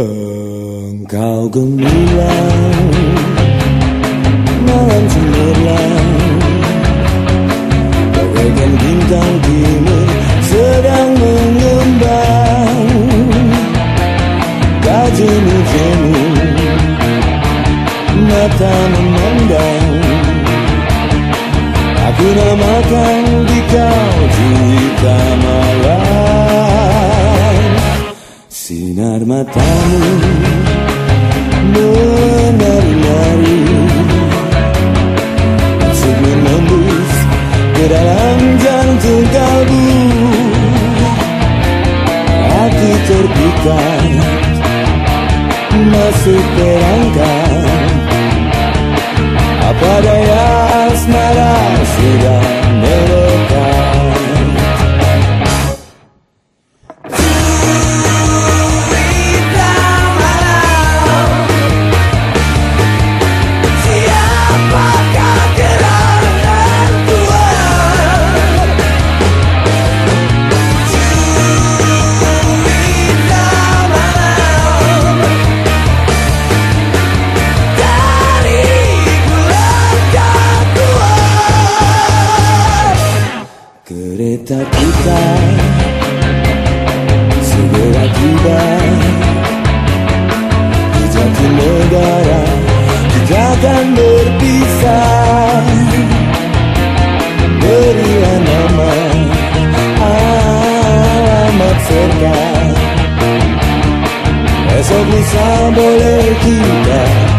Engkau gemilang Malam cemerlang Bagaikan bintang timur Sedang mengembang. Tak jemu-jemu Mata memandang. Aku namakan di kau juta malam Sinar matamu menari-nari. Masih menembus ke dalam jantung kalbu Hati terpikat masih terangkat. Apa daya asmara sudah Kereta kita. Segera tiba. Di Jatinegara kita akan berpisah. Berilah nama alamat serta. Esok lusa boleh kita.